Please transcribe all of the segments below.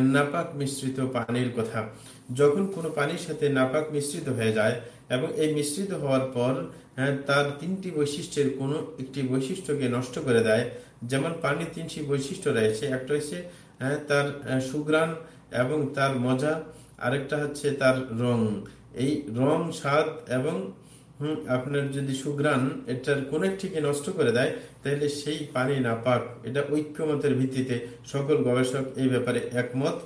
নাপাক মিশ্রিত পানির কথা। যখন কোনো পানির সাথে নাপাক মিশ্রিত হয়ে যায় এবং এই মিশ্রিত হওয়ার পর হ্যাঁ, তার তিনটি বৈশিষ্ট্যের কোনো একটি বৈশিষ্ট্যকে নষ্ট করে দেয়। যেমন পানির তিনটি বৈশিষ্ট্য রয়েছে। একটা হচ্ছে হ্যাঁ, তার সুগ্রাণ এবং তার মজা। আরেকটা হচ্ছে তার রং। এই রং স্বাদ এবং আপনার যদি সুগ্রাণ এটার কোন একটিকে নষ্ট করে দেয়, তাহলে সেই পানি না পাক। এটা ঐক্যমতের ভিত্তিতে সকল গবেষক এই ব্যাপারে একমত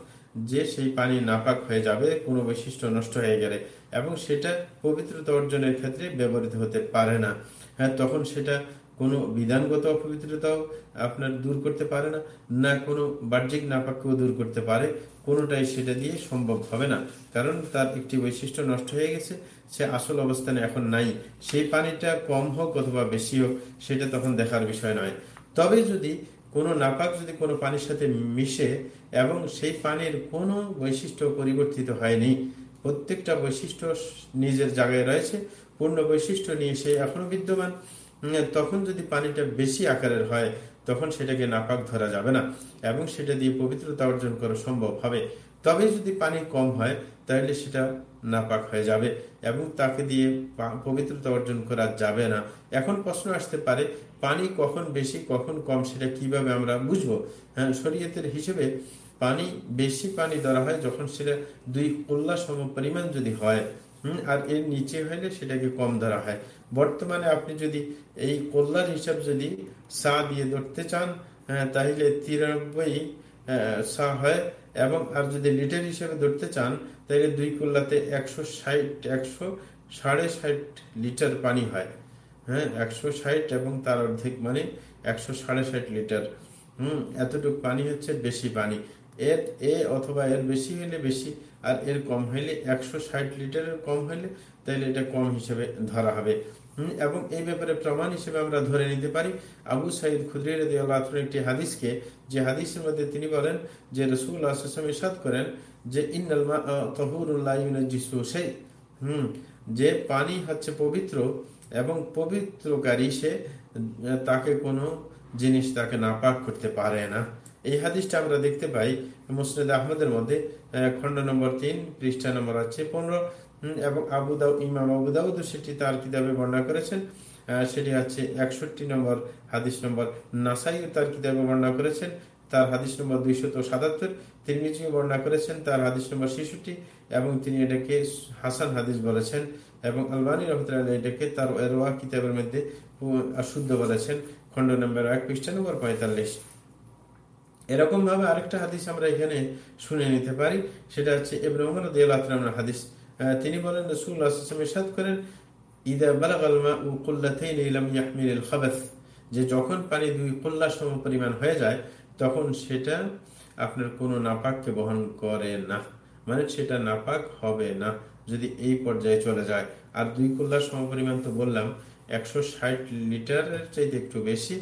যে সেই পানি নাপাক হয়ে যাবে, কোনো বৈশিষ্ট্য নষ্ট হয়ে গেলে। এবং সেটা পবিত্রতা অর্জনের ক্ষেত্রে ব্যবহৃত হতে পারে না। হ্যাঁ তখন সেটা কোনো বিধানগত অপবিত্রতাও আপনার দূর করতে পারে না না কোনো বাহ্যিক নাপাককেও দূর করতে পারে, কোনোটাই সেটা দিয়ে সম্ভব হবে না। কারণ তার একটি বৈশিষ্ট্য নষ্ট হয়ে গেছে, সে আসল অবস্থানে এখন নাই। সেই পানিটা কম হোক অথবা বেশি হোক, সেটা তখন দেখার বিষয় নয়। তবে যদি কোনো নাপাক যদি কোনো পানির সাথে মিশে এবং সেই পানির কোনো বৈশিষ্ট্য পরিবর্তিত হয়নি, প্রত্যেকটা বৈশিষ্ট্য নিজের জায়গায় রয়েছে, পূর্ণ বৈশিষ্ট্য নিয়ে সে এখনও বিদ্যমান। তখন যদি পানিটা বেশি আকারের হয়, তখন সেটাকে নাপাক ধরা যাবে না এবং সেটা দিয়ে পবিত্রতা অর্জন করা সম্ভব হবে। তবে যদি পানি কম হয়, তাহলে সেটা নাপাক হয়ে যাবে এবং তাকে দিয়ে পবিত্রতা অর্জন করা যাবে না। এখন প্রশ্ন আসতে পারে, পানি কখন বেশি, কখন কম, সেটা কীভাবে আমরা বুঝব? হ্যাঁ শরীয়তের হিসেবে পানি, বেশি পানি ধরা হয় যখন সেটা দুই কল্লা সম পরিমাণ যদি হয় আর এর নিচে হইলে সেটাকে কম ধরা হয়। বর্তমানে আপনি যদি এই কল্লার হিসাব যদি সা দিয়ে ধরতে চান হ্যাঁ, তাহলে তিরানব্বই সা হয় এবং আর যদি লিটার হিসেবে ধরতে চান তাহলে দুই কল্লাতে একশো ষাট একশো সাড়ে ষাট লিটার পানি হয়। হ্যাঁ একশো ষাট এবং তার অর্ধেক মানে একশো সাড়ে ষাট লিটার। হম এতটুকু পানি হচ্ছে বেশি পানি। এর এ অথবা এর বেশি হলে বেশি, আর এর কম হইলে একশো ষাট লিটারের কম হইলে তাহলে এটা কম হিসেবে ধরা হবে। এবং এই ব্যাপারে প্রমাণ হিসেবে আমরা ধরে নিতে পারি। আবু সাইদ খুদ্রির একটি হাদিসকে, যে হাদিসের মধ্যে তিনি বলেন যে রসুল ইসাদ করেন যে ইন্নালমা সেই হম, যে পানি হচ্ছে পবিত্র এবং পবিত্রকারী সে, তাকে কোনো জিনিস তাকে নাপাক করতে পারে না। এই হাদিসটা আমরা দেখতে পাই মুসনাদ আহমদের মধ্যে খন্ড নম্বর তিন, পৃষ্ঠা নম্বর আছে পনেরো এবং আবুদাউ ইমাম আবুদাউদ সেটি তার কিতাবে বর্ণনা করেছেন সেটি হচ্ছে একষট্টি নম্বর হাদিস নম্বর, নাসাই তার কিতাবে বর্ণনা করেছেন, তার হাদিস নম্বর দুইশত সাতাত্তর, তিরমিজিও বর্ণনা করেছেন, তার হাদিস নম্বর ছেষট্টি, এবং তিনি এটাকে হাসান হাদিস বলেছেন, এবং আলবানী রহমতুল্লাহ এটাকে তার এরোয়া কিতাবের মধ্যে শুদ্ধ বলেছেন খন্ড নম্বর এক, পৃষ্ঠা নম্বর পঁয়তাল্লিশ। এরকম ভাবে আরেকটা হাদিস আমরা এখানে শুনে নিতে পারি, সেটা হচ্ছে হাদিস। তিনি বলেন করেন যে যখন পানি দুই কল্লা সম পরিমাণ হয়ে যায়, তখন সেটা আপনার কোনো নাপাককে বহন করে না। মানে সেটা নাপাক হবে না, যদি এই পর্যায়ে চলে যায়। আর দুই কল্লা সম পরিমাণ তো বললাম, একশো ষাট লিটারের চাইতে একটু বেশি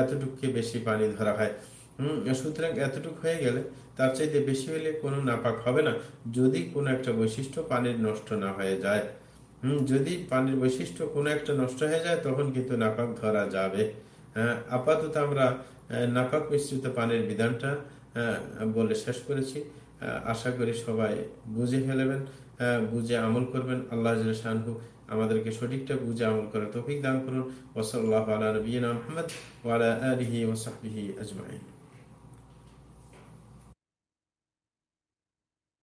এতটুকু বেশি পানি ধরা হয়। সুতরাং এতটুকু হয়ে গেলে তার চাইতে বেশি হলে কোনো নাপাক হবে না। যদি কোনো একটা বৈশিষ্ট্য পানির নষ্ট না হয়ে যায়, হম, যদি পানির বৈশিষ্ট্য কোনো একটা নষ্ট হয়ে যায়, তখন কিন্তু নাপাক ধরা যাবে। হ্যাঁ আপাতত আমরা নাপাক মিশ্রিত পানির বিধানটা বলে শেষ করেছি। আশা করি সবাই বুঝে ফেলবেন বুঝে আমল করবেন। আল্লাহ শাহু আমাদেরকে সঠিকটা বুঝে আমল করার তৌফিক দান করুন। ওসল্লাহ আলা নবীনা মোহাম্মদ ওয়ালা আলিহি